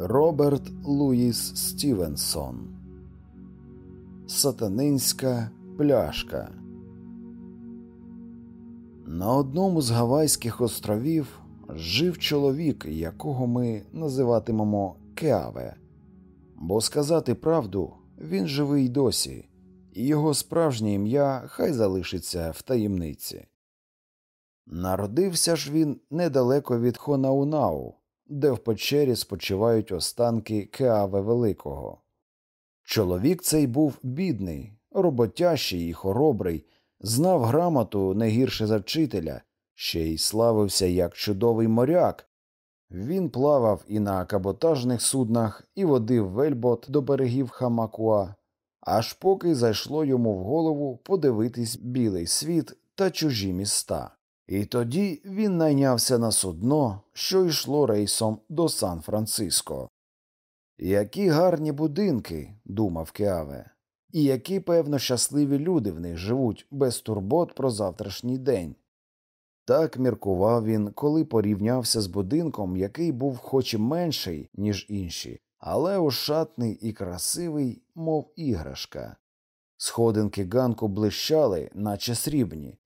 Роберт Луїс Стівенсон Сатанинська пляшка. На одному з Гавайських островів жив чоловік, якого ми називатимемо Кеаве. Бо сказати правду, він живий досі, і його справжнє ім'я хай залишиться в таємниці. Народився ж він недалеко від Хонаунау, де в печері спочивають останки Кеаве Великого. Чоловік цей був бідний, роботящий і хоробрий, знав грамоту не гірше за вчителя, ще й славився як чудовий моряк. Він плавав і на каботажних суднах, і водив вельбот до берегів Хамакуа, аж поки зайшло йому в голову подивитись білий світ та чужі міста. І тоді він найнявся на судно, що йшло рейсом до Сан Франциско. Які гарні будинки, думав Кеаве, і які, певно, щасливі люди в них живуть без турбот про завтрашній день. Так міркував він, коли порівнявся з будинком, який був хоч і менший, ніж інші, але ошатний і красивий, мов іграшка. Сходинки ганку блищали, наче срібні,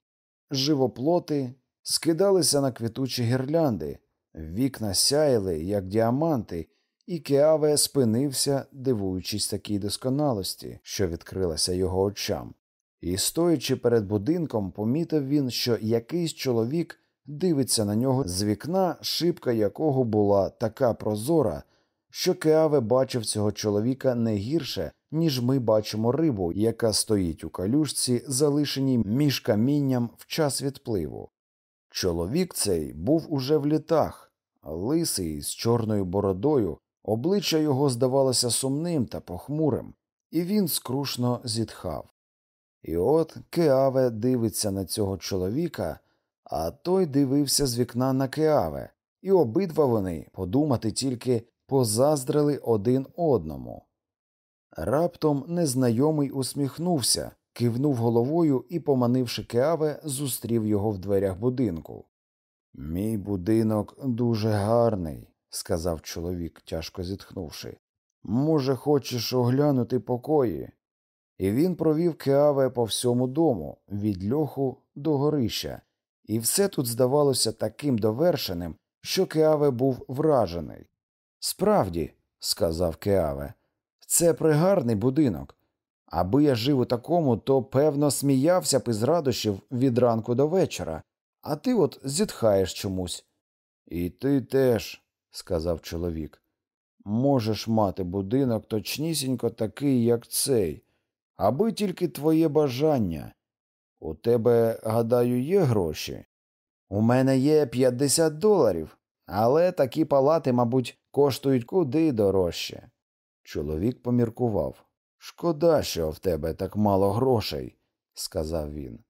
живоплоти скидалися на квітучі гірлянди, вікна сяяли, як діаманти, і Кеаве спинився, дивуючись такій досконалості, що відкрилася його очам. І, стоячи перед будинком, помітив він, що якийсь чоловік дивиться на нього з вікна, шибка якого була така прозора, що Кеаве бачив цього чоловіка не гірше, ніж ми бачимо рибу, яка стоїть у калюшці, залишеній між камінням в час відпливу. Чоловік цей був уже в літах, лисий з чорною бородою, обличчя його здавалося сумним та похмурим, і він скрушно зітхав. І от Кеаве дивиться на цього чоловіка, а той дивився з вікна на Кеаве, і обидва вони, подумати тільки, позаздрили один одному. Раптом незнайомий усміхнувся, кивнув головою і, поманивши Кеаве, зустрів його в дверях будинку. Мій будинок дуже гарний, сказав чоловік, тяжко зітхнувши. Може, хочеш оглянути покої? І він провів Кеаве по всьому дому, від льоху до горища, і все тут здавалося таким довершеним, що Кеаве був вражений. Справді, сказав Кеаве, це пригарний будинок. Аби я жив у такому, то певно сміявся б із радощів від ранку до вечора, а ти от зітхаєш чомусь. І ти теж, сказав чоловік, можеш мати будинок точнісінько такий, як цей, аби тільки твоє бажання. У тебе, гадаю, є гроші? У мене є 50 доларів, але такі палати, мабуть, коштують куди дорожче. Чоловік поміркував. Шкода, що в тебе так мало грошей, сказав він.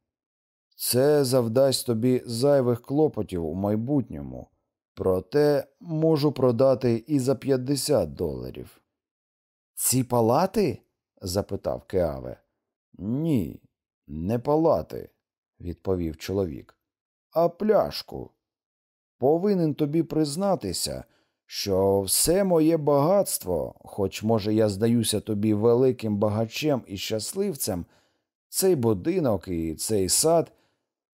Це завдасть тобі зайвих клопотів у майбутньому, проте можу продати і за 50 доларів. Ці палати? запитав Кеаве. Ні, не палати, відповів чоловік, а пляшку. Повинен тобі признатися, що все моє багатство, хоч, може, я здаюся тобі великим багачем і щасливцем, цей будинок і цей сад,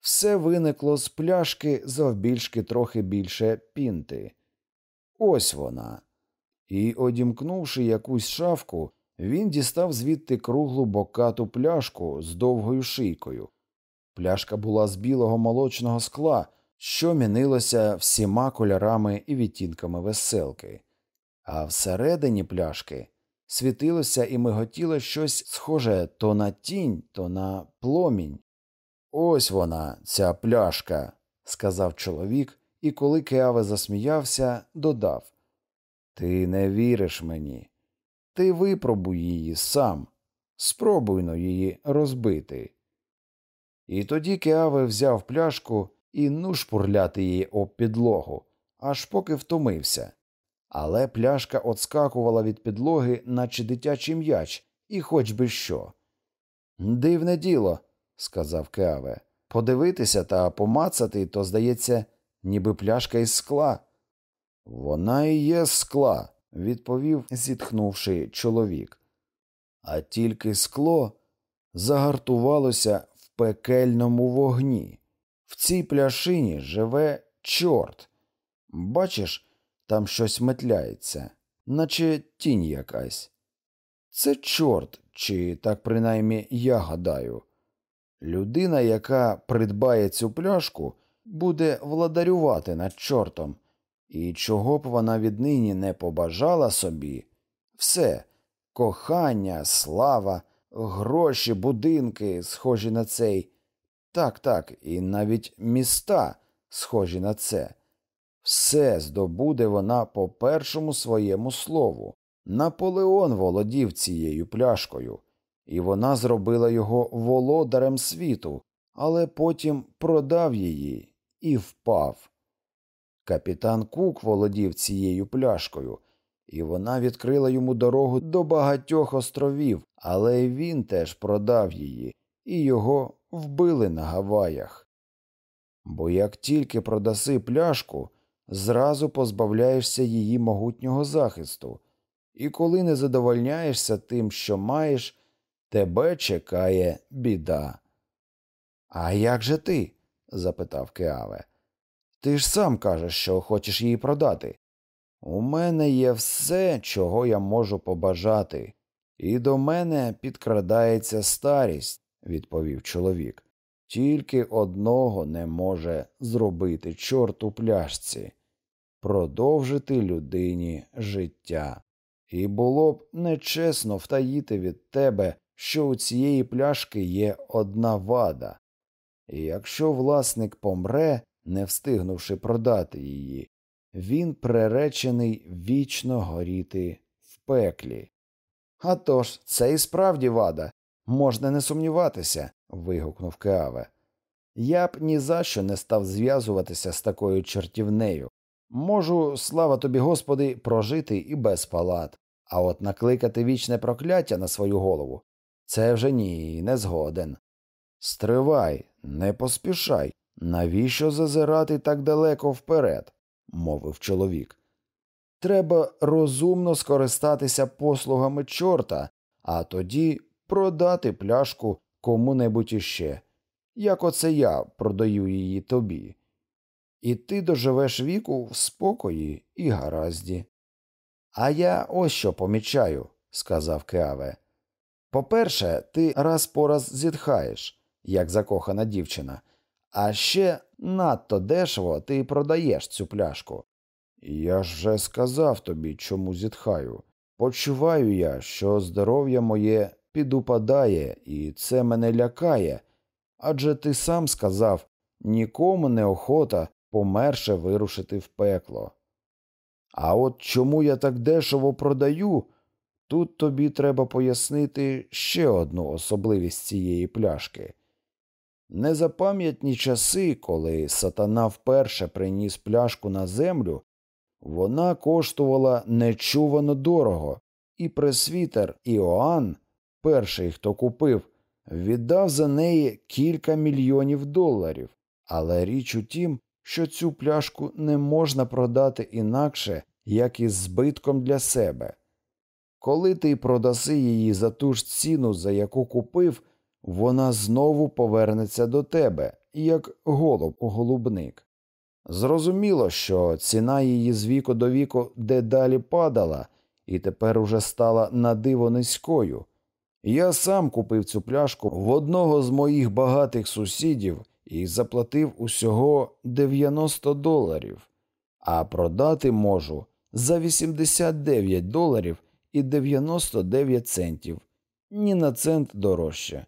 все виникло з пляшки завбільшки трохи більше пінти. Ось вона. І, одімкнувши якусь шавку, він дістав звідти круглу бокату пляшку з довгою шийкою. Пляшка була з білого молочного скла що мінилося всіма кольорами і відтінками веселки, а всередині пляшки світилося і миготіло щось схоже то на тінь, то на пломінь. Ось вона, ця пляшка, сказав чоловік, і коли Кеаве засміявся, додав Ти не віриш мені. Ти випробуй її сам, спробуй но її розбити. І тоді Кеаве взяв пляшку і ну шпурляти її об підлогу, аж поки втомився. Але пляшка отскакувала від підлоги, наче дитячий м'яч, і хоч би що. Дивне діло, сказав Кеаве. Подивитися та помацати, то, здається, ніби пляшка із скла. Вона і є скла, відповів, зітхнувши чоловік. А тільки скло загартувалося в пекельному вогні. В цій пляшині живе чорт. Бачиш, там щось метляється, наче тінь якась. Це чорт, чи так принаймні я гадаю. Людина, яка придбає цю пляшку, буде владарювати над чортом, і чого б вона віднині не побажала собі, все кохання, слава, гроші, будинки, схожі на цей, так, так, і навіть міста, схожі на це, все здобуде вона по першому своєму слову. Наполеон володів цією пляшкою, і вона зробила його володарем світу, але потім продав її і впав. Капітан Кук володів цією пляшкою, і вона відкрила йому дорогу до багатьох островів, але він теж продав її, і його вбили на Гаваях. Бо як тільки продаси пляшку, зразу позбавляєшся її могутнього захисту, і коли не задовольняєшся тим, що маєш, тебе чекає біда. А як же ти? запитав Кеаве. Ти ж сам кажеш, що хочеш її продати. У мене є все, чого я можу побажати, і до мене підкрадається старість, відповів чоловік. Тільки одного не може зробити чорт у пляшці продовжити людині життя. І було б нечесно втаїти від тебе, що у цієї пляшки є одна вада, і якщо власник помре, не встигнувши продати її, він приречений вічно горіти в пеклі. «А тож, це і справді вада, можна не сумніватися. вигукнув Кеаве. Я б ні за що не став зв'язуватися з такою чертівнею. Можу, слава тобі, Господи, прожити і без палат, а от накликати вічне прокляття на свою голову це вже ні, не згоден. Стривай, не поспішай, навіщо зазирати так далеко вперед? мовив чоловік. Треба розумно скористатися послугами чорта, а тоді продати пляшку кому небудь іще, як оце я продаю її тобі. І ти доживеш віку в спокої і гаразді. А я ось що помічаю, сказав Кеаве. По перше, ти раз по раз зітхаєш, як закохана дівчина, а ще надто дешево ти продаєш цю пляшку. Я ж вже сказав тобі, чому зітхаю. Почуваю я, що здоров'я моє підупадає, і це мене лякає. Адже ти сам сказав нікому не охота померше вирушити в пекло. А от чому я так дешево продаю, тут тобі треба пояснити ще одну особливість цієї пляшки. Незапам'ятні часи, коли сатана вперше приніс пляшку на землю, вона коштувала нечувано дорого, і пресвітер Іоанн, перший, хто купив, віддав за неї кілька мільйонів доларів. Але річ у тім, що цю пляшку не можна продати інакше, як із збитком для себе. Коли ти продаси її за ту ж ціну, за яку купив, вона знову повернеться до тебе, як голуб у голубник. Зрозуміло, що ціна її з віку до віку дедалі падала і тепер уже стала надиво низькою. Я сам купив цю пляшку в одного з моїх багатих сусідів і заплатив усього 90 доларів, а продати можу за 89 доларів і 99 центів, ні на цент дорожче.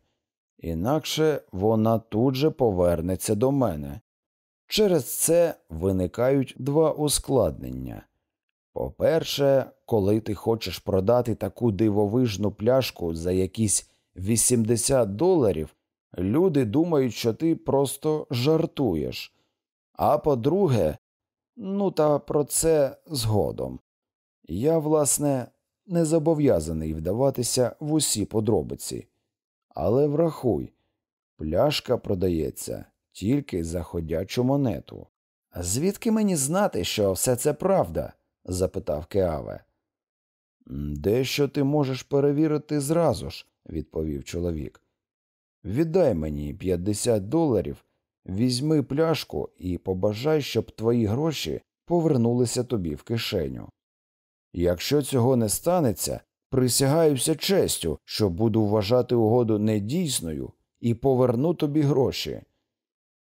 Інакше вона тут же повернеться до мене. Через це виникають два ускладнення. По перше, коли ти хочеш продати таку дивовижну пляшку за якісь 80 доларів, люди думають, що ти просто жартуєш. А по-друге, ну та про це згодом. Я, власне, не зобов'язаний вдаватися в усі подробиці. Але врахуй, пляшка продається тільки за ходячу монету. Звідки мені знати, що все це правда? Запитав Кеаве. Дещо ти можеш перевірити зразу ж, відповів чоловік. Віддай мені 50 доларів, візьми пляшку і побажай, щоб твої гроші повернулися тобі в кишеню. Якщо цього не станеться, присягаюся честю, що буду вважати угоду недійсною і поверну тобі гроші.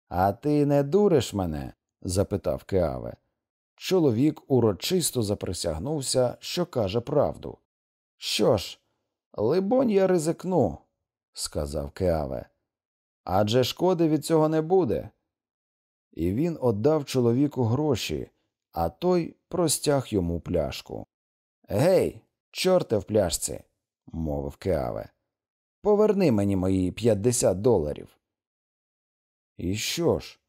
А ти не дуриш мене? запитав Кеаве. Чоловік урочисто заприсягнувся, що каже правду. Що ж, либонь, я ризикну, сказав Кеаве. Адже шкоди від цього не буде. І він отдав чоловіку гроші, а той простяг йому пляшку. Гей, чорте в пляшці, мовив Кеаве. Поверни мені мої 50 доларів. І що ж?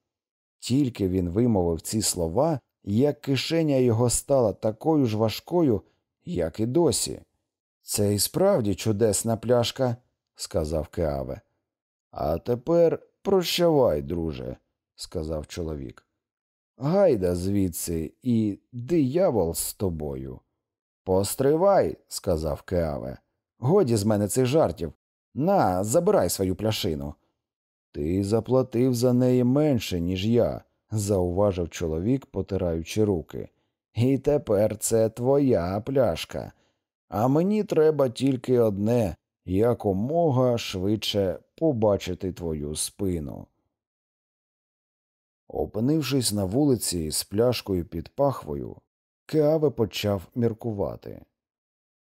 Тільки він вимовив ці слова, як кишеня його стала такою ж важкою, як і досі. Це і справді чудесна пляшка, сказав Кеаве. А тепер прощавай, друже, сказав чоловік. Гайда звідси і диявол з тобою. Постривай, сказав Кеаве. Годі з мене цих жартів. На, забирай свою пляшину. Ти заплатив за неї менше, ніж я, зауважив чоловік, потираючи руки. І тепер це твоя пляшка. А мені треба тільки одне якомога швидше побачити твою спину. Опинившись на вулиці з пляшкою під пахвою, Кеаве почав міркувати.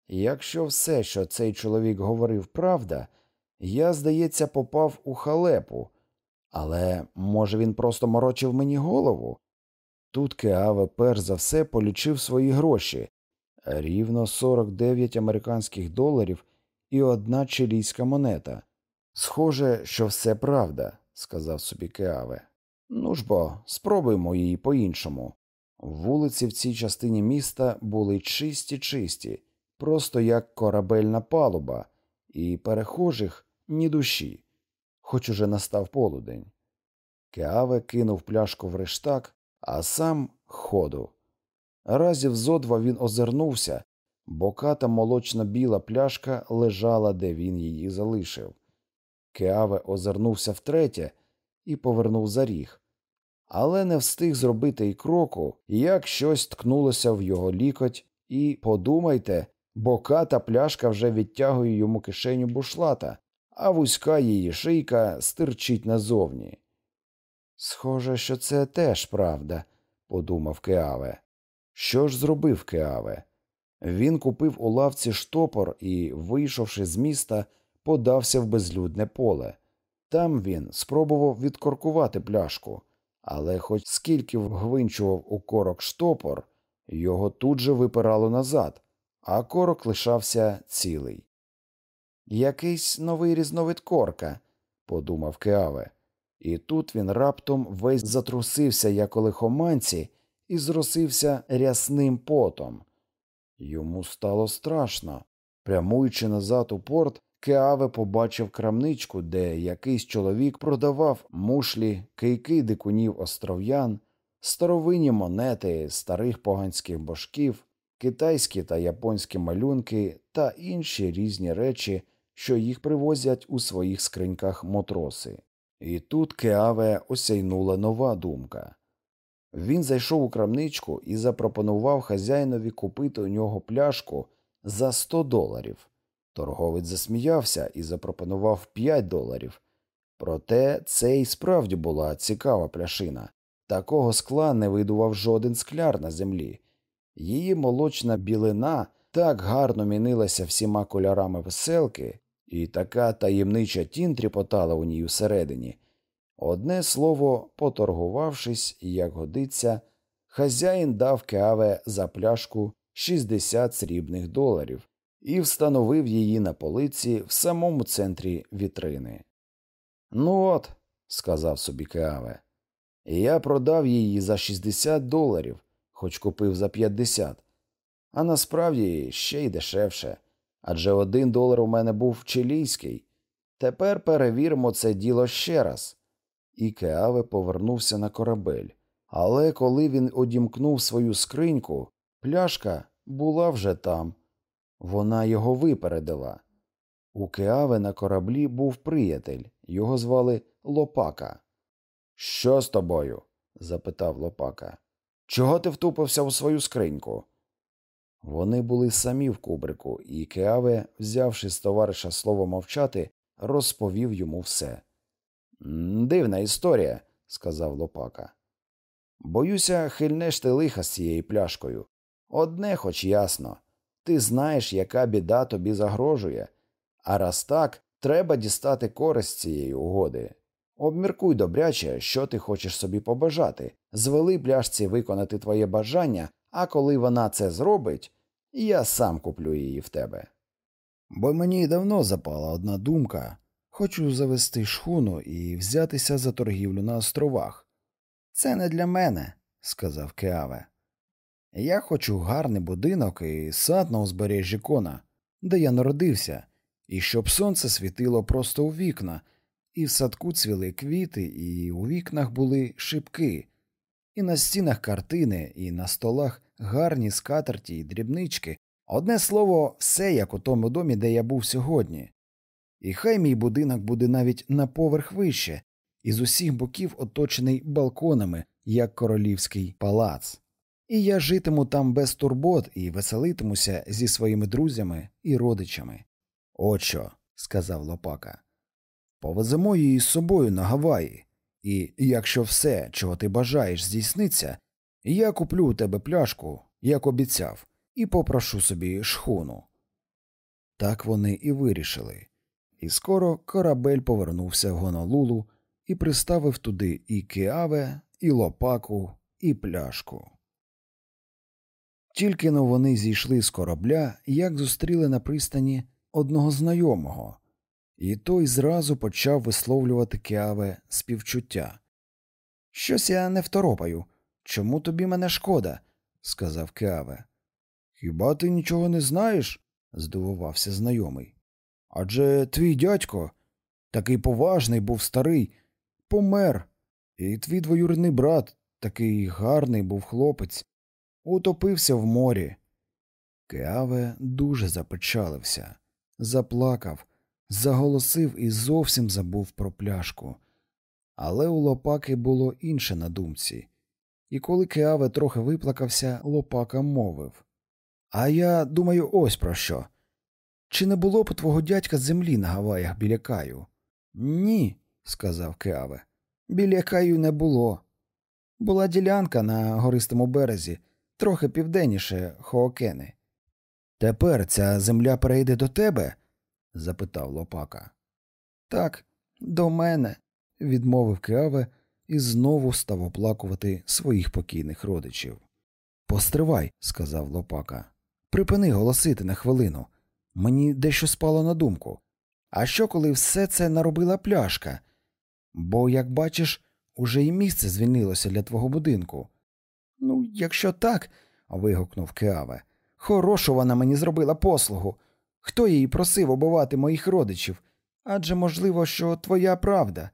Якщо все, що цей чоловік говорив, правда, я, здається, попав у халепу, але може він просто морочив мені голову? Тут Кеаве перш за все полічив свої гроші рівно 49 американських доларів і одна чилійська монета. Схоже, що все правда, сказав собі Кеаве. Ну ж бо, спробуймо її по іншому. Вулиці в цій частині міста були чисті чисті, просто як корабельна палуба, і перехожих ні душі, хоч уже настав полудень. Кеаве кинув пляшку в рештак, а сам ходу. Разів зо два він озирнувся, боката молочно біла пляшка лежала, де він її залишив. Кеаве озирнувся втретє і повернув за ріг, але не встиг зробити й кроку, як щось ткнулося в його лікоть, і подумайте, боката пляшка вже відтягує йому кишеню бушлата, а вузька її шийка стирчить назовні. Схоже, що це теж правда, подумав Кеаве. Що ж зробив Кеаве? Він купив у лавці штопор і, вийшовши з міста, подався в безлюдне поле. Там він спробував відкоркувати пляшку, але хоч скільки вгвинчував у корок штопор, його тут же випирало назад, а корок лишався цілий. Якийсь новий різновид корка, подумав Кеаве, і тут він раптом весь затрусився, як у лихоманці, і зросився рясним потом. Йому стало страшно. Прямуючи назад у порт, Кеаве побачив крамничку, де якийсь чоловік продавав мушлі, кийки дикунів остров'ян, старовинні монети старих поганських божків, китайські та японські малюнки та інші різні речі, що їх привозять у своїх скриньках мотроси. І тут Кеаве осяйнула нова думка. Він зайшов у крамничку і запропонував хазяїнові купити у нього пляшку за 100 доларів. Торговець засміявся і запропонував 5 доларів. Проте це й справді була цікава пляшина. Такого скла не видував жоден скляр на землі. Її молочна білина так гарно мінилася всіма кольорами веселки, і така таємнича тінь тріпотала у ній усередині. Одне слово, поторгувавшись, як годиться, хазяїн дав каве за пляшку 60 срібних доларів і встановив її на полиці в самому центрі вітрини. Ну от, сказав собі Кеаве, я продав її за 60 доларів, хоч купив за 50, а насправді ще й дешевше адже один долар у мене був чилійський. Тепер перевіримо це діло ще раз. І Кеаве повернувся на корабель. Але коли він одімкнув свою скриньку, пляшка була вже там. Вона його випередила. У Кеаве на кораблі був приятель, його звали Лопака. Що з тобою? запитав Лопака. Чого ти втупився у свою скриньку? Вони були самі в кубрику, і Кеаве, взявши з товариша слово мовчати, розповів йому все. Дивна історія, сказав Лопака. Боюся, хильнеш ти лиха з цією пляшкою. Одне, хоч ясно, ти знаєш, яка біда тобі загрожує, а раз так, треба дістати користь цієї угоди. Обміркуй добряче, що ти хочеш собі побажати, звели пляшці виконати твоє бажання, а коли вона це зробить, я сам куплю її в тебе. Бо мені давно запала одна думка хочу завести шхуну і взятися за торгівлю на островах. Це не для мене, сказав Кеаве. Я хочу гарний будинок і сад на узбережжі кона, де я народився, і щоб сонце світило просто у вікна, і в садку цвіли квіти, і у вікнах були шибки, і на стінах картини, і на столах гарні скатерті й дрібнички. Одне слово, все як у тому домі, де я був сьогодні. І хай мій будинок буде навіть на поверх вище, і з усіх боків оточений балконами, як королівський палац. І я житиму там без турбот і веселитимуся зі своїми друзями і родичами. От що, сказав Лопака. Повеземо її з собою на Гаваї, і якщо все, чого ти бажаєш, здійсниться, я куплю у тебе пляшку, як обіцяв, і попрошу собі шхуну. Так вони і вирішили, і скоро корабель повернувся в Гонолулу і приставив туди і кіаве, і лопаку, і пляшку. Тільки но вони зійшли з корабля, як зустріли на пристані одного знайомого, і той зразу почав висловлювати Кіаве співчуття. Щось я не второпаю. Чому тобі мене шкода? сказав Кіаве. Хіба ти нічого не знаєш? здивувався знайомий. Адже твій дядько, такий поважний, був старий, помер, і твій двоюрідний брат, такий гарний був хлопець, утопився в морі. Кеаве дуже запечалився, заплакав, заголосив і зовсім забув про пляшку. Але у Лопаки було інше на думці, і коли Кеаве трохи виплакався, Лопака мовив А я думаю, ось про що. Чи не було б твого дядька землі на Гаваях біля Каю? Ні, сказав Кеаве. Біля Каю не було. Була ділянка на гористому березі, трохи південніше Хоокени. Тепер ця земля перейде до тебе? запитав Лопака. Так, до мене, відмовив Кеаве і знову став оплакувати своїх покійних родичів. Постривай, сказав Лопака. Припини голосити на хвилину. Мені дещо спало на думку. А що, коли все це наробила пляшка? Бо, як бачиш, уже і місце звільнилося для твого будинку. Ну, якщо так, вигукнув Кеаве, хорошу вона мені зробила послугу. Хто її просив убивати моїх родичів? Адже можливо, що твоя правда.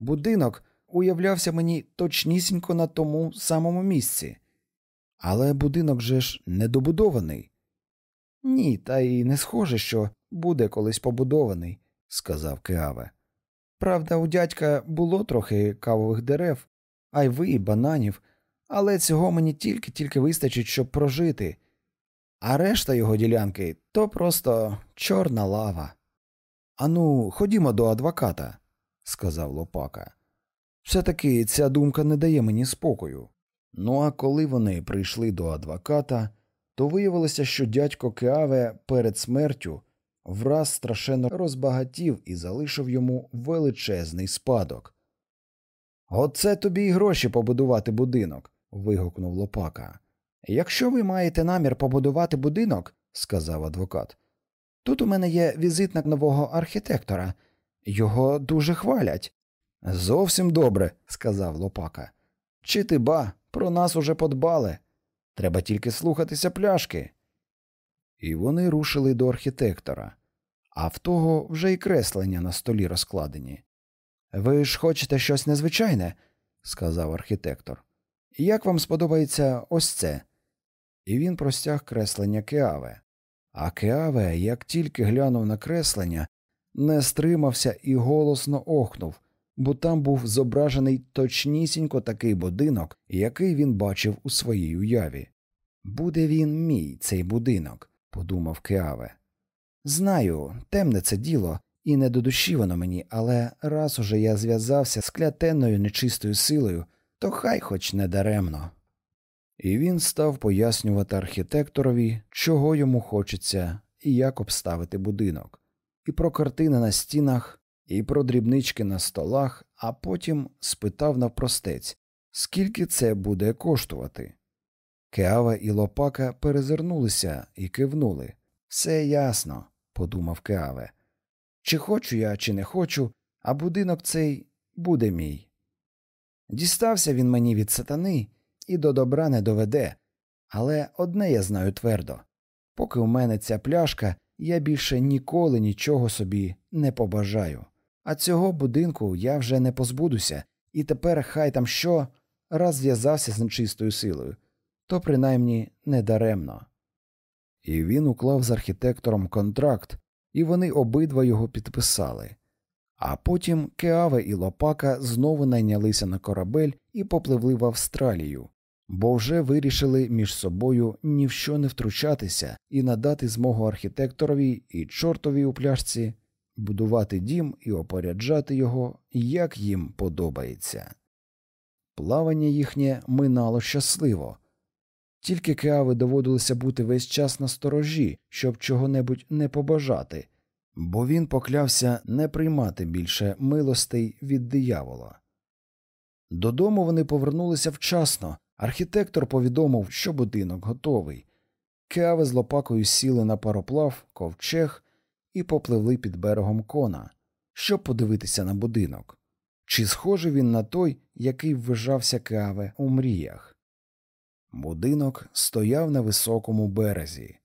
Будинок уявлявся мені точнісінько на тому самому місці. Але будинок же ж недобудований. Ні, та й не схоже, що буде колись побудований, сказав Кеаве. Правда, у дядька було трохи кавових дерев, айви і бананів, але цього мені тільки тільки вистачить, щоб прожити, а решта його ділянки то просто чорна лава. Ану, ходімо до адвоката, сказав Лопака. Все таки ця думка не дає мені спокою. Ну а коли вони прийшли до адвоката, то виявилося, що дядько Кеаве перед смертю враз страшенно розбагатів і залишив йому величезний спадок. Оце тобі й гроші побудувати будинок. вигукнув Лопака. Якщо ви маєте намір побудувати будинок, сказав адвокат, тут у мене є візитник нового архітектора. Його дуже хвалять. Зовсім добре, сказав Лопака. Чи ти ба, про нас уже подбали. Треба тільки слухатися пляшки. І вони рушили до архітектора, а в того вже й креслення на столі розкладені. Ви ж хочете щось незвичайне, сказав архітектор. Як вам сподобається ось це? І він простяг креслення Кеаве. А Кеаве, як тільки глянув на креслення, не стримався і голосно охнув, бо там був зображений точнісінько такий будинок, який він бачив у своїй уяві. Буде він мій, цей будинок, подумав Кеаве. Знаю, темне це діло, і не до душі воно мені, але раз уже я зв'язався з клятенною нечистою силою, то хай хоч не даремно. І він став пояснювати архітекторові, чого йому хочеться і як обставити будинок, і про картини на стінах, і про дрібнички на столах, а потім спитав навпростець, скільки це буде коштувати. Кеава і Лопака перезирнулися і кивнули. Все ясно, подумав Кеаве. Чи хочу я, чи не хочу, а будинок цей буде мій. Дістався він мені від сатани і до добра не доведе, але одне я знаю твердо поки у мене ця пляшка, я більше ніколи нічого собі не побажаю. А цього будинку я вже не позбудуся, і тепер хай там що раз зв'язався з нечистою силою, то принаймні не даремно. І він уклав з архітектором контракт, і вони обидва його підписали. А потім Кеаве і Лопака знову найнялися на корабель і попливли в Австралію, бо вже вирішили між собою ні в що не втручатися і надати змогу архітекторові і чортовій у пляшці будувати дім і опоряджати його, як їм подобається. Плавання їхнє минало щасливо, тільки Кеави доводилося бути весь час на сторожі, щоб чого-небудь не побажати, бо він поклявся не приймати більше милостей від диявола. Додому вони повернулися вчасно. Архітектор повідомив, що будинок готовий. Кеави з лопакою сіли на пароплав, ковчег і попливли під берегом кона, щоб подивитися на будинок. Чи схожий він на той, який вважався Кеаве у мріях? Будинок стояв на високому березі,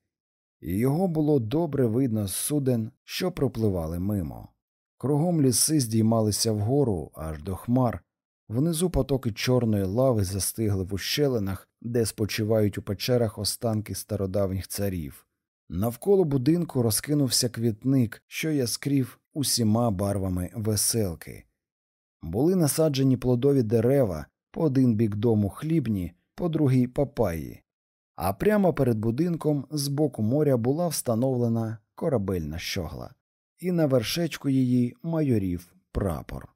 і його було добре видно з суден, що пропливали мимо. Кругом ліси здіймалися вгору аж до хмар, внизу потоки чорної лави застигли в ущелинах, де спочивають у печерах останки стародавніх царів. Навколо будинку розкинувся квітник, що яскрів усіма барвами веселки. Були насаджені плодові дерева, по один бік дому хлібні, по другій папаї, а прямо перед будинком з боку моря була встановлена корабельна щогла, і на вершечку її майорів прапор.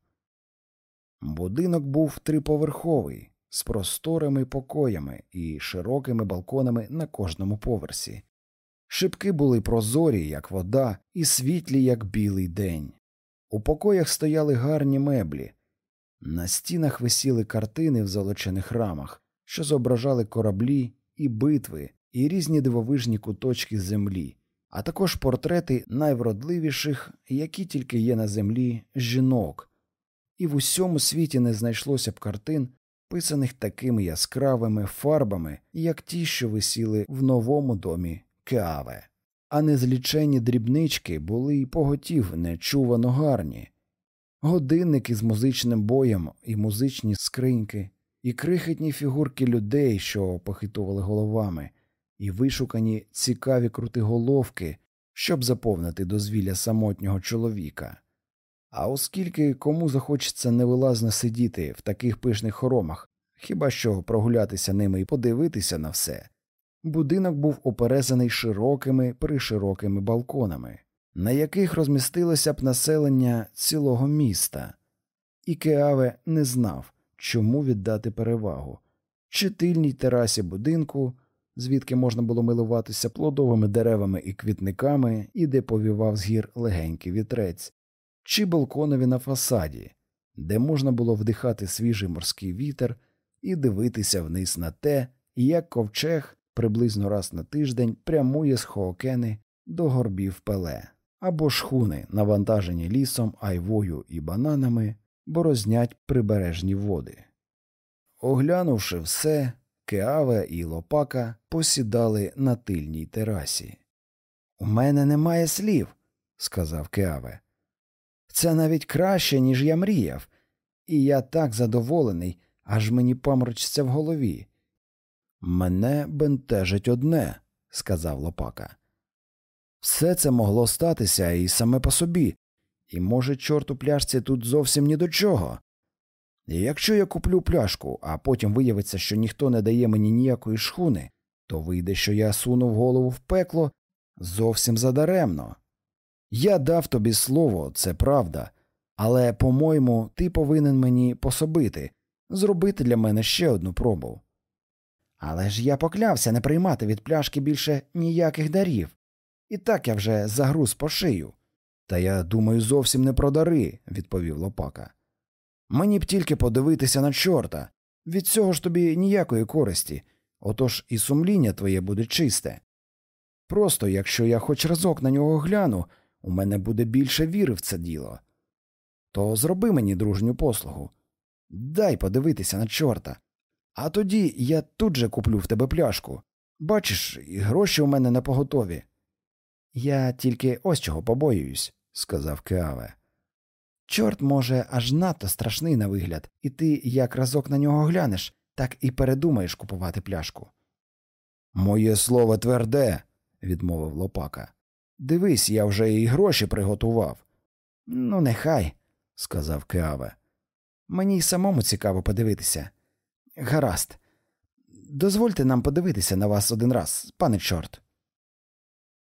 Будинок був триповерховий, з просторими покоями і широкими балконами на кожному поверсі. Шибки були прозорі, як вода, і світлі, як білий день. У покоях стояли гарні меблі, на стінах висіли картини в золочених рамах, що зображали кораблі і битви, і різні дивовижні куточки землі, а також портрети найвродливіших, які тільки є на землі, жінок, і в усьому світі не знайшлося б картин, писаних такими яскравими фарбами, як ті, що висіли в новому домі Кеаве. А незлічені дрібнички були й поготів нечувано гарні. Годинники з музичним боєм і музичні скриньки, і крихітні фігурки людей, що похитували головами, і вишукані цікаві крутиголовки, щоб заповнити дозвілля самотнього чоловіка. А оскільки кому захочеться невилазно сидіти в таких пишних хоромах, хіба що прогулятися ними і подивитися на все, будинок був оперезаний широкими приширокими балконами, на яких розмістилося б населення цілого міста, і Кеаве не знав, чому віддати перевагу. Чи тильній терасі будинку, звідки можна було милуватися плодовими деревами і квітниками, і де повівав з гір легенький вітрець, чи балконові на фасаді, де можна було вдихати свіжий морський вітер і дивитися вниз на те, як ковчег приблизно раз на тиждень прямує з Хоокени до горбів пеле, або шхуни, навантажені лісом, айвою і бананами, борознять прибережні води. Оглянувши все, Кеаве і Лопака посідали на тильній терасі. У мене немає слів, сказав Кеаве. Це навіть краще, ніж я мріяв, і я так задоволений, аж мені помрочиться в голові. Мене бентежить одне, сказав Лопака. Все це могло статися і саме по собі, і, може, чорт у пляшці тут зовсім ні до чого. І якщо я куплю пляшку, а потім виявиться, що ніхто не дає мені ніякої шхуни, то вийде, що я сунув голову в пекло зовсім задаремно. Я дав тобі слово, це правда, але, по-моєму, ти повинен мені пособити, зробити для мене ще одну пробу. Але ж я поклявся не приймати від пляшки більше ніяких дарів. І так я вже загруз по шию. Та я думаю, зовсім не про дари, відповів Лопака. Мені б тільки подивитися на чорта. Від цього ж тобі ніякої користі, отож і сумління твоє буде чисте. Просто якщо я хоч разок на нього гляну, у мене буде більше віри в це діло. То зроби мені дружню послугу. Дай подивитися на чорта. А тоді я тут же куплю в тебе пляшку. Бачиш, і гроші у мене на поготові. Я тільки ось чого побоююсь, сказав Кеаве. Чорт, може, аж надто страшний на вигляд, і ти як разок на нього глянеш, так і передумаєш купувати пляшку. Моє слово тверде, відмовив Лопака. Дивись, я вже і гроші приготував. Ну, нехай, сказав Кеаве. Мені й самому цікаво подивитися. Гаразд. Дозвольте нам подивитися на вас один раз, пане чорт.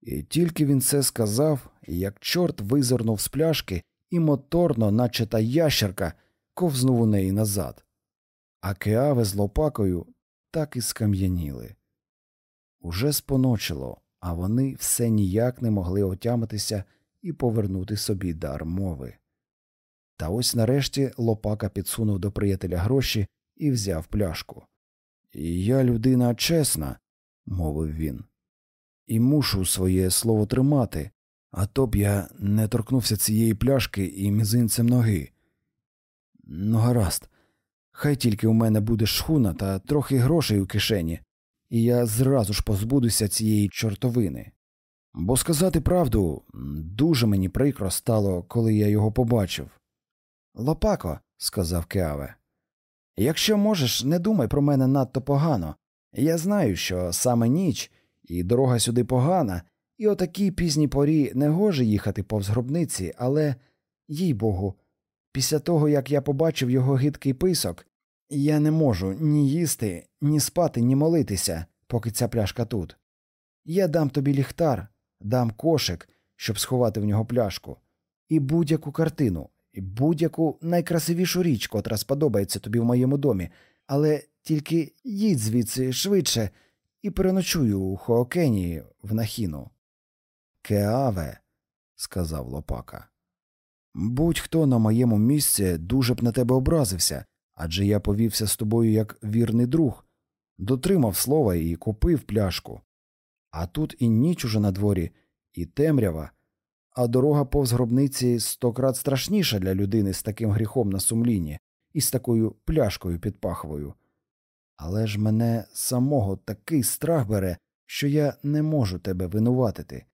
І тільки він це сказав, як чорт визирнув з пляшки і моторно, наче та ящерка, ковзнув у неї назад, а кеаве з лопакою так і скам'яніли. Уже споночило, а вони все ніяк не могли отямитися і повернути собі дар мови. Та ось нарешті лопака підсунув до приятеля гроші і взяв пляшку. Я людина чесна, мовив він, і мушу своє слово тримати, а то б я не торкнувся цієї пляшки і мізинцем ноги. Ну, гаразд, хай тільки у мене буде шхуна та трохи грошей у кишені, і я зразу ж позбудуся цієї чортовини. Бо сказати правду, дуже мені прикро стало, коли я його побачив. Лопако, сказав Кеаве, якщо можеш, не думай про мене надто погано. Я знаю, що саме ніч і дорога сюди погана, і о такій пізній порі не гоже їхати повз гробниці, але, їй богу, після того як я побачив його гидкий писок, я не можу ні їсти, ні спати, ні молитися, поки ця пляшка тут. Я дам тобі ліхтар, дам кошик, щоб сховати в нього пляшку, і будь-яку картину, і будь-яку найкрасивішу річ, котра сподобається тобі в моєму домі, але тільки їдь звідси швидше і переночую у Хоокені в Нахіну. Кеаве, сказав Лопака. Будь хто на моєму місці дуже б на тебе образився, адже я повівся з тобою як вірний друг, дотримав слова і купив пляшку. А тут і ніч уже на дворі, і темрява, а дорога повз гробниці стократ страшніша для людини з таким гріхом на сумлінні і з такою пляшкою під пахвою. Але ж мене самого такий страх бере, що я не можу тебе винуватити.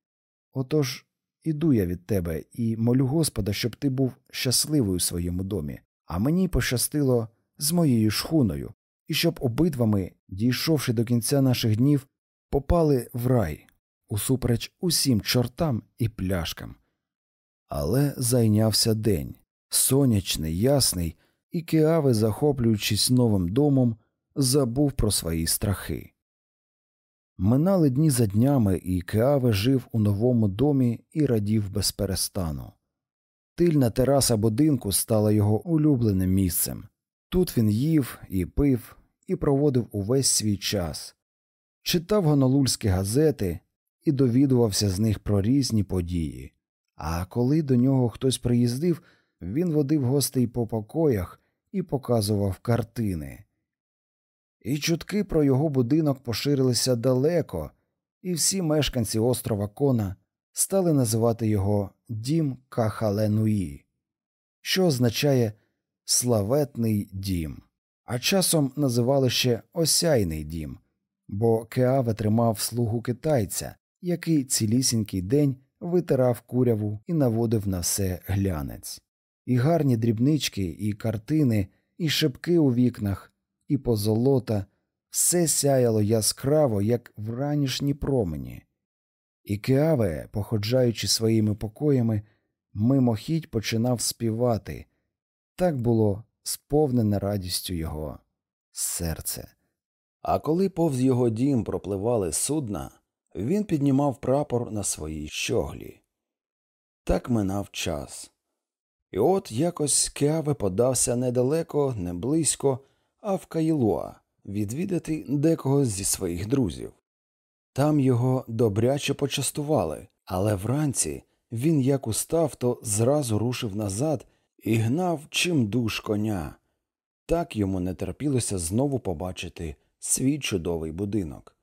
Отож іду я від тебе і молю Господа, щоб ти був щасливий у своєму домі, а мені пощастило з моєю шхуною, і щоб обидва ми, дійшовши до кінця наших днів, попали в рай усупереч усім чортам і пляшкам. Але зайнявся день сонячний, ясний, і Кеаве, захоплюючись новим домом, забув про свої страхи. Минали дні за днями, і Кеаве жив у новому домі і радів безперестану. Тильна тераса будинку стала його улюбленим місцем. Тут він їв і пив і проводив увесь свій час, читав гонолульські газети і довідувався з них про різні події. А коли до нього хтось приїздив, він водив гостей по покоях і показував картини. І чутки про його будинок поширилися далеко, і всі мешканці острова Кона стали називати його Дім Кахаленуї, що означає славетний дім, а часом називали ще Осяйний дім, бо Кеаве тримав слугу китайця, який цілісінький день витирав куряву і наводив на все глянець, і гарні дрібнички, і картини, і шибки у вікнах і позолота, все сяяло яскраво, як вранішні промені. І Кеаве, походжаючи своїми покоями, мимохідь починав співати. Так було сповнене радістю його серце. А коли повз його дім пропливали судна, він піднімав прапор на своїй щоглі. Так минав час. І от якось Кеаве подався недалеко, не близько, а в Каїлуа відвідати декого зі своїх друзів. Там його добряче почастували, але вранці він як устав, то зразу рушив назад і гнав чим душ коня. Так йому не терпілося знову побачити свій чудовий будинок.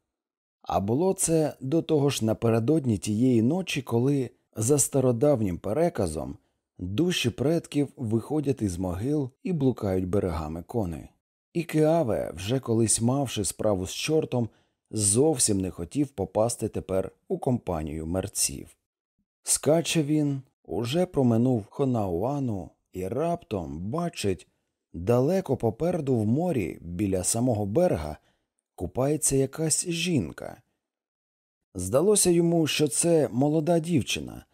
А було це до того ж напередодні тієї ночі, коли, за стародавнім переказом, душі предків виходять із могил і блукають берегами кони. І Кеаве, вже колись мавши справу з чортом, зовсім не хотів попасти тепер у компанію мерців. Скаче він, уже проминув Хонауану і раптом бачить, далеко попереду в морі, біля самого берега, купається якась жінка. Здалося йому, що це молода дівчина,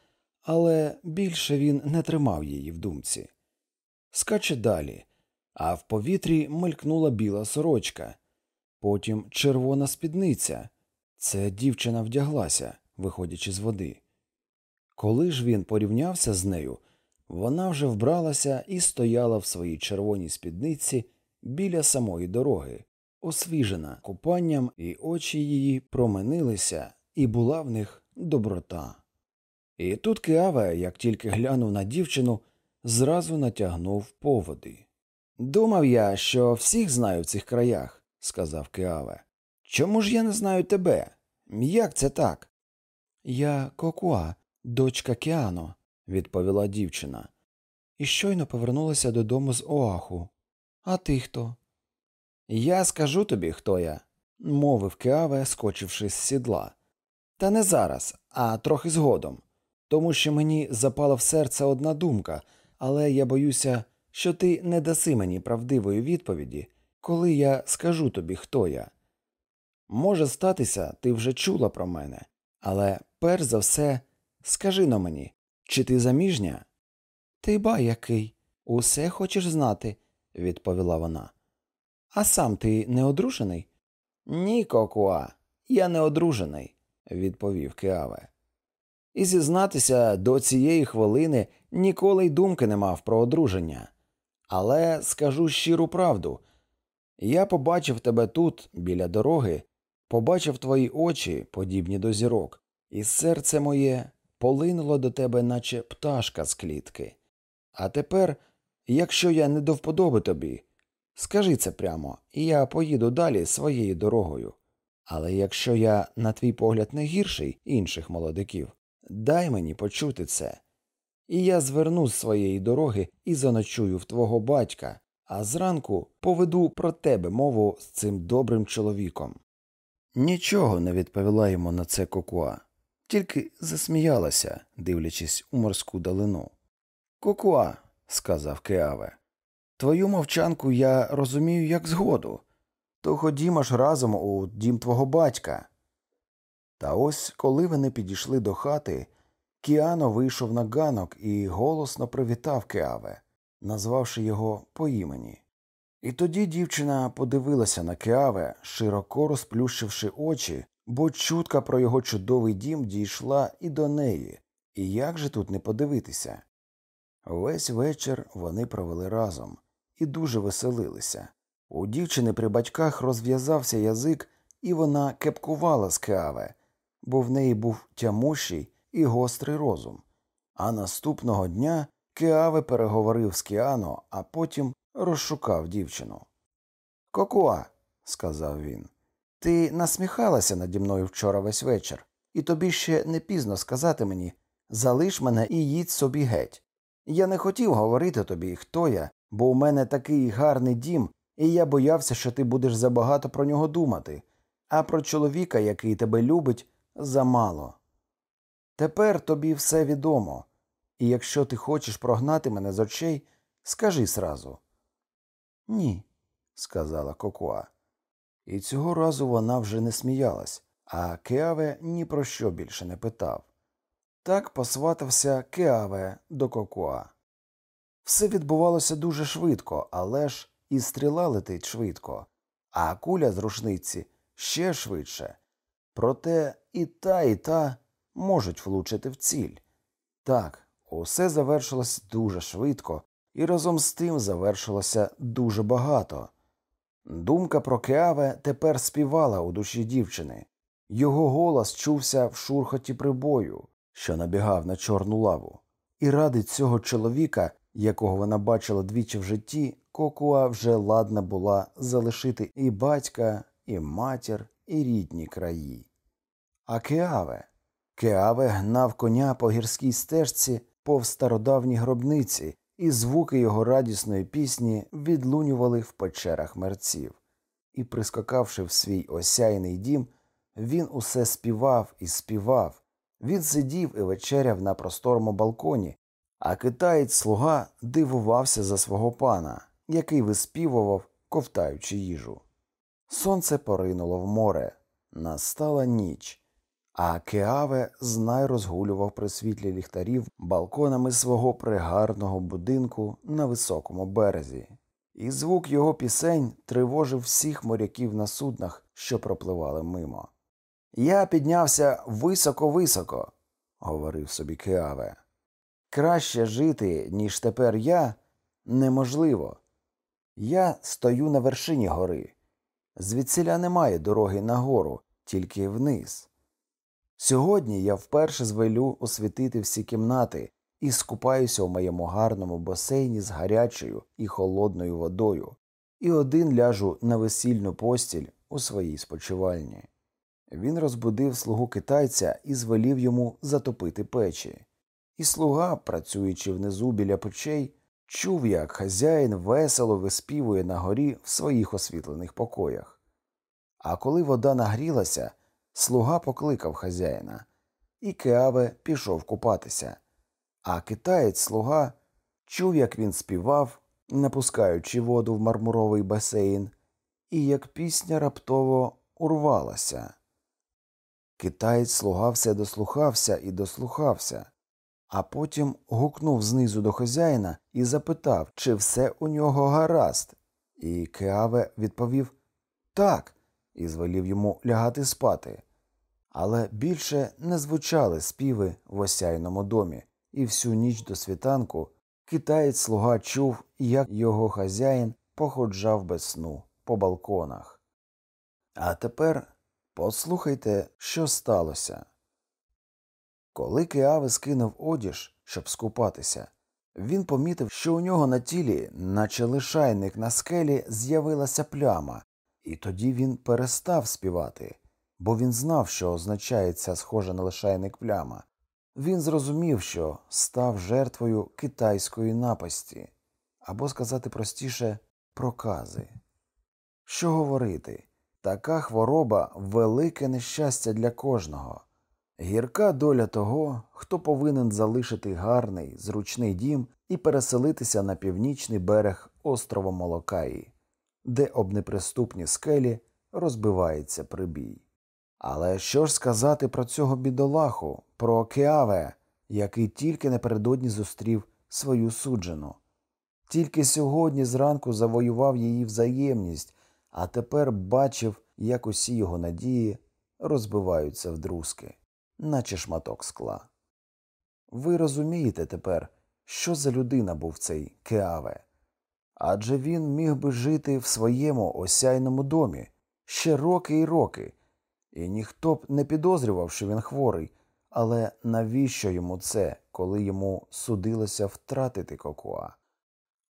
але більше він не тримав її в думці. Скаче далі, а в повітрі мелькнула біла сорочка, потім червона спідниця. Це дівчина вдяглася, виходячи з води. Коли ж він порівнявся з нею, вона вже вбралася і стояла в своїй червоній спідниці біля самої дороги, освіжена купанням, і очі її променилися, і була в них доброта. І тут Кеаве, як тільки глянув на дівчину, зразу натягнув поводи. Думав я, що всіх знаю в цих краях, сказав Кеаве. Чому ж я не знаю тебе? Як це так? Я Кокуа, дочка Кіано, відповіла дівчина, і щойно повернулася додому з Оаху. А ти хто? Я скажу тобі, хто я, мовив Кеаве, скочивши з сідла. Та не зараз, а трохи згодом, тому що мені запала в серце одна думка, але я боюся, що ти не даси мені правдивої відповіді, коли я скажу тобі, хто я. Може статися, ти вже чула про мене, але перш за все скажи но мені, чи ти заміжня? Ти ба який, усе хочеш знати, відповіла вона. А сам ти не одружений? Ні, Кокуа, я не одружений, відповів Кеаве. І зізнатися до цієї хвилини ніколи й думки не мав про одруження. Але скажу щиру правду я побачив тебе тут, біля дороги, побачив твої очі, подібні до зірок, і серце моє полинуло до тебе, наче пташка з клітки. А тепер, якщо я не до вподоби тобі, скажи це прямо, і я поїду далі своєю дорогою. Але якщо я, на твій погляд, не гірший інших молодиків, дай мені почути це. І я зверну з своєї дороги і заночую в твого батька, а зранку поведу про тебе мову з цим добрим чоловіком. Нічого не відповіла йому на це кокуа, тільки засміялася, дивлячись у морську далину. Кокуа, сказав Кеаве, твою мовчанку я розумію як згоду, то ходімо ж разом у дім твого батька. Та ось коли вони підійшли до хати, Кіано вийшов на ганок і голосно привітав Кеаве, назвавши його по імені. І тоді дівчина подивилася на Кеаве, широко розплющивши очі, бо чутка про його чудовий дім дійшла і до неї, і як же тут не подивитися? Весь вечір вони провели разом і дуже веселилися. У дівчини при батьках розв'язався язик, і вона кепкувала з Кеаве, бо в неї був тямущий і гострий розум. А наступного дня Кеаве переговорив з Кіано, а потім розшукав дівчину. Кокуа, сказав він, ти насміхалася наді мною вчора весь вечір, і тобі ще не пізно сказати мені залиш мене і їдь собі геть. Я не хотів говорити тобі, хто я, бо у мене такий гарний дім, і я боявся, що ти будеш забагато про нього думати, а про чоловіка, який тебе любить, замало. Тепер тобі все відомо, і якщо ти хочеш прогнати мене з очей, скажи сразу. Ні, сказала Кокуа. І цього разу вона вже не сміялась, а Кеаве ні про що більше не питав. Так посватався Кеаве до Кокуа. Все відбувалося дуже швидко, але ж і стріла летить швидко, а куля з рушниці ще швидше. Проте і та, і та можуть влучити в ціль. Так, усе завершилось дуже швидко, і разом з тим завершилося дуже багато. Думка про Кеаве тепер співала у душі дівчини. Його голос чувся в шурхоті прибою, що набігав на чорну лаву, і ради цього чоловіка, якого вона бачила двічі в житті, Кокуа вже ладна була залишити і батька, і матір, і рідні краї. А Кеаве Кеаве гнав коня по гірській стежці повз стародавній гробниці, і звуки його радісної пісні відлунювали в печерах мерців. І, прискакавши в свій осяйний дім, він усе співав і співав. Він сидів і вечеряв на просторому балконі, а китаєць слуга дивувався за свого пана, який виспівував, ковтаючи їжу. Сонце поринуло в море, настала ніч а Кеаве знай розгулював при світлі ліхтарів балконами свого пригарного будинку на високому березі, і звук його пісень тривожив всіх моряків на суднах, що пропливали мимо. Я піднявся високо-високо, говорив собі Кеаве. Краще жити, ніж тепер я, неможливо. Я стою на вершині гори. Звідсіля немає дороги нагору, тільки вниз. Сьогодні я вперше звелю освітити всі кімнати і скупаюся у моєму гарному басейні з гарячою і холодною водою, і один ляжу на весільну постіль у своїй спочивальні. Він розбудив слугу китайця і звелів йому затопити печі. І слуга, працюючи внизу біля печей, чув, як хазяїн весело виспівує на горі в своїх освітлених покоях. А коли вода нагрілася, Слуга покликав хазяїна, і Кеаве пішов купатися, а китаєць слуга чув, як він співав, напускаючи воду в мармуровий басейн, і як пісня раптово урвалася. Китаєць слуга все дослухався і дослухався, а потім гукнув знизу до хазяїна і запитав, чи все у нього гаразд. І Кеаве відповів Так і звелів йому лягати спати. Але більше не звучали співи в осяйному домі, і всю ніч до світанку китаєць слуга чув, як його хазяїн походжав без сну по балконах. А тепер послухайте, що сталося. Коли Кеаве скинув одіж, щоб скупатися, він помітив, що у нього на тілі, наче лишайник на скелі, з'явилася пляма, і тоді він перестав співати, бо він знав, що означає ця схожа на лишайник пляма. Він зрозумів, що став жертвою китайської напасті, або сказати простіше, прокази. Що говорити? Така хвороба велике нещастя для кожного, гірка доля того, хто повинен залишити гарний, зручний дім і переселитися на північний берег острова Молокаї де об неприступні скелі розбивається прибій. Але що ж сказати про цього бідолаху, про Океаве, який тільки напередодні зустрів свою суджену? Тільки сьогодні зранку завоював її взаємність, а тепер бачив, як усі його надії розбиваються вдрузки, наче шматок скла. Ви розумієте тепер, що за людина був цей Кеаве? адже він міг би жити в своєму осяйному домі ще роки і роки, і ніхто б не підозрював, що він хворий, але навіщо йому це, коли йому судилося втратити кокуа?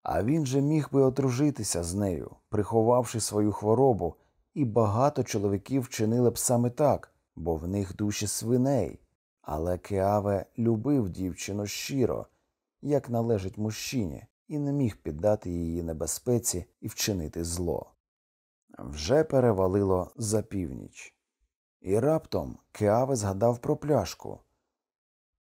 А він же міг би одружитися з нею, приховавши свою хворобу, і багато чоловіків чинили б саме так, бо в них душі свиней. Але Кеаве любив дівчину щиро, як належить мужчині, і не міг піддати її небезпеці і вчинити зло. Вже перевалило за північ, і раптом Кеаве згадав про пляшку.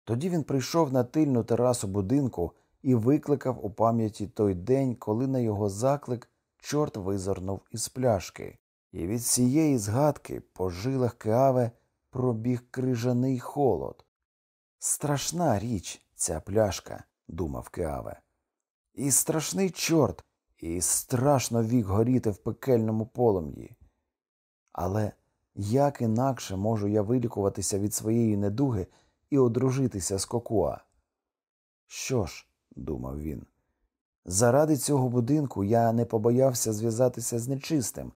Тоді він прийшов на тильну терасу будинку і викликав у пам'яті той день, коли на його заклик чорт визирнув із пляшки, і від цієї згадки по жилах Кеаве пробіг крижаний холод. Страшна річ ця пляшка, думав Кеаве. І страшний чорт, і страшно вік горіти в пекельному полум'ї. Але як інакше можу я вилікуватися від своєї недуги і одружитися з Кокуа? Що ж, думав він, заради цього будинку я не побоявся зв'язатися з нечистим,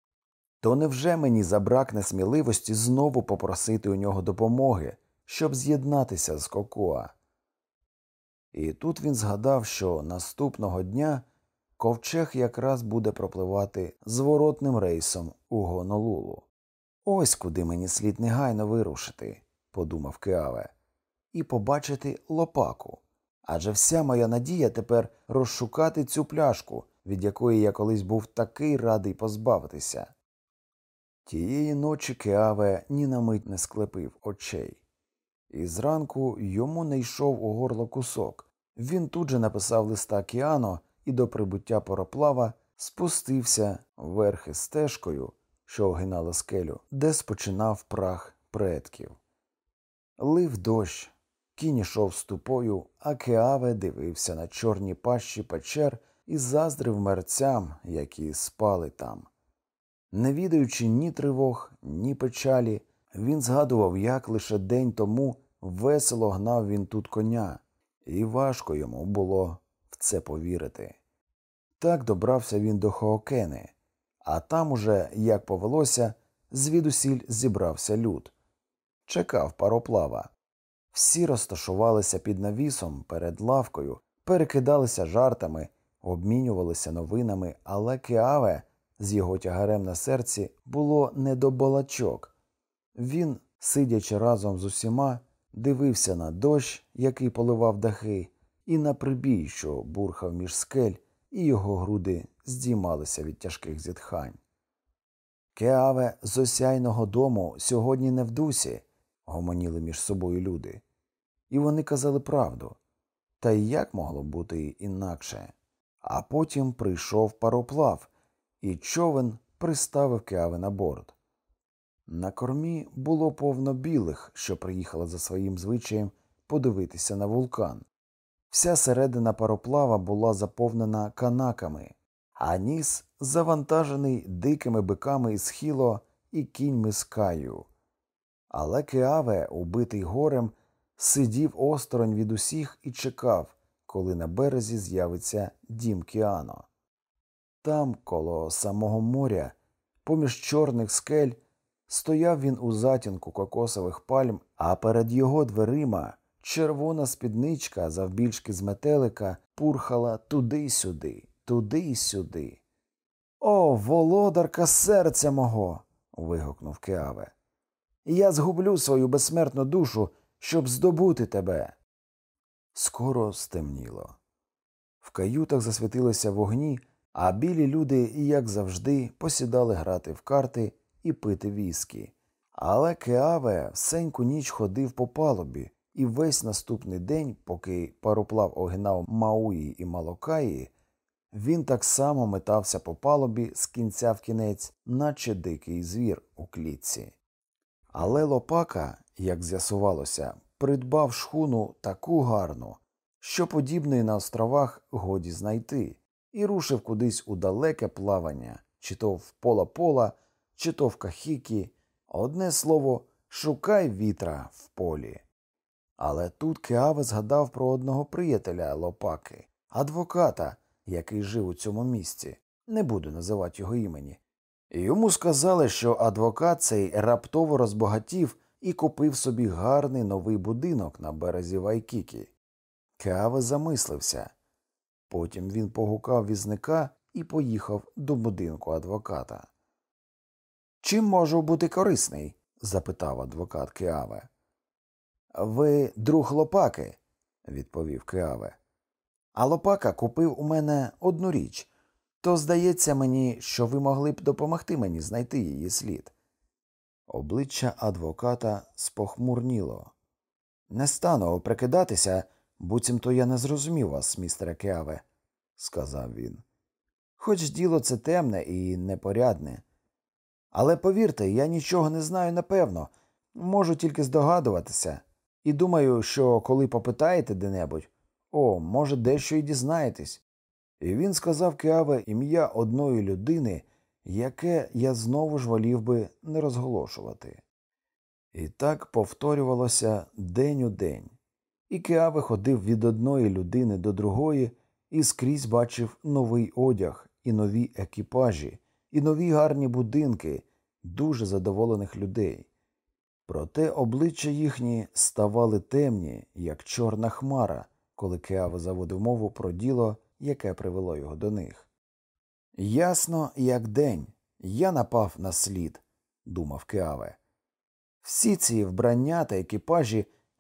то невже мені забракне сміливості знову попросити у нього допомоги, щоб з'єднатися з Кокуа? І тут він згадав, що наступного дня ковчег якраз буде пропливати зворотним рейсом у Гонолулу. Ось куди мені слід негайно вирушити, подумав Кеаве, і побачити лопаку. Адже вся моя надія тепер розшукати цю пляшку, від якої я колись був такий радий позбавитися. Тієї ночі Кеаве ні на мить не склепив очей, і зранку йому не йшов у горло кусок. Він тут же написав листа Кіано і до прибуття пароплава спустився верхи стежкою, що огинала скелю, де спочинав прах предків. Лив дощ, кінь ішов ступою, а Кеаве дивився на чорні пащі печер і заздрив мерцям, які спали там. Не відаючи ні тривог, ні печалі, він згадував, як лише день тому весело гнав він тут коня, і важко йому було в це повірити. Так добрався він до Хоокени, а там уже, як повелося, звідусіль зібрався люд. Чекав пароплава. Всі розташувалися під навісом перед лавкою, перекидалися жартами, обмінювалися новинами, але Кеаве з його тягарем на серці було не до балачок. Він, сидячи разом з усіма, дивився на дощ, який поливав дахи, і на прибій, що бурхав між скель, і його груди здіймалися від тяжких зітхань. Кеаве з осяйного дому сьогодні не в дусі, гомоніли між собою люди, і вони казали правду. Та й як могло бути інакше? А потім прийшов пароплав, і човен приставив Кеаве на борт. На кормі було повно білих, що приїхали за своїм звичаєм подивитися на вулкан. Вся середина пароплава була заповнена канаками, а ніс завантажений дикими биками із хіло і кіньми з каю. Але Кеаве, убитий горем, сидів осторонь від усіх і чекав, коли на березі з'явиться дім Кіано. Там, коло самого моря, поміж чорних скель, стояв він у затінку кокосових пальм, а перед його дверима червона спідничка, завбільшки з метелика, пурхала туди й сюди, туди й сюди. О, володарка серця мого. вигукнув Кеаве. Я згублю свою безсмертну душу, щоб здобути тебе. Скоро стемніло. В каютах засвітилися вогні, а білі люди, як завжди, посідали грати в карти і пити віскі. Але Кеаве всеньку ніч ходив по палубі, і весь наступний день, поки пароплав огинав Мауї і Малокаї, він так само метався по палубі з кінця в кінець, наче дикий звір у клітці. Але Лопака, як з'ясувалося, придбав шхуну таку гарну, що подібної на островах годі знайти, і рушив кудись у далеке плавання, чи то в пола пола, чи то в кахікі, одне слово, шукай вітра в полі. Але тут Кеаве згадав про одного приятеля Лопаки, адвоката, який жив у цьому місці, не буду називати його імені. Йому сказали, що адвокат цей раптово розбагатів і купив собі гарний новий будинок на березі Вайкікі. Кеаве замислився. Потім він погукав візника і поїхав до будинку адвоката. Чим можу бути корисний? запитав адвокат Кеаве. Ви друг лопаки, відповів Кеаве. А лопака купив у мене одну річ, то здається мені, що ви могли б допомогти мені знайти її слід. Обличчя адвоката спохмурніло. Не стану прикидатися, буцімто я не зрозумів вас, містере Кеаве, сказав він. Хоч діло це темне і непорядне. Але повірте, я нічого не знаю напевно, Можу тільки здогадуватися, і думаю, що коли попитаєте де-небудь, о, може, дещо й дізнаєтесь. І він сказав Кеаве ім'я одної людини, яке я знову ж волів би не розголошувати. І так повторювалося день у день. І Кеаве ходив від одної людини до другої і скрізь бачив новий одяг, і нові екіпажі, і нові гарні будинки дуже задоволених людей. Проте обличчя їхні ставали темні, як чорна хмара, коли Кеаве заводив мову про діло, яке привело його до них. Ясно, як день, я напав на слід, думав Кеаве. Всі ці вбрання та екіпажі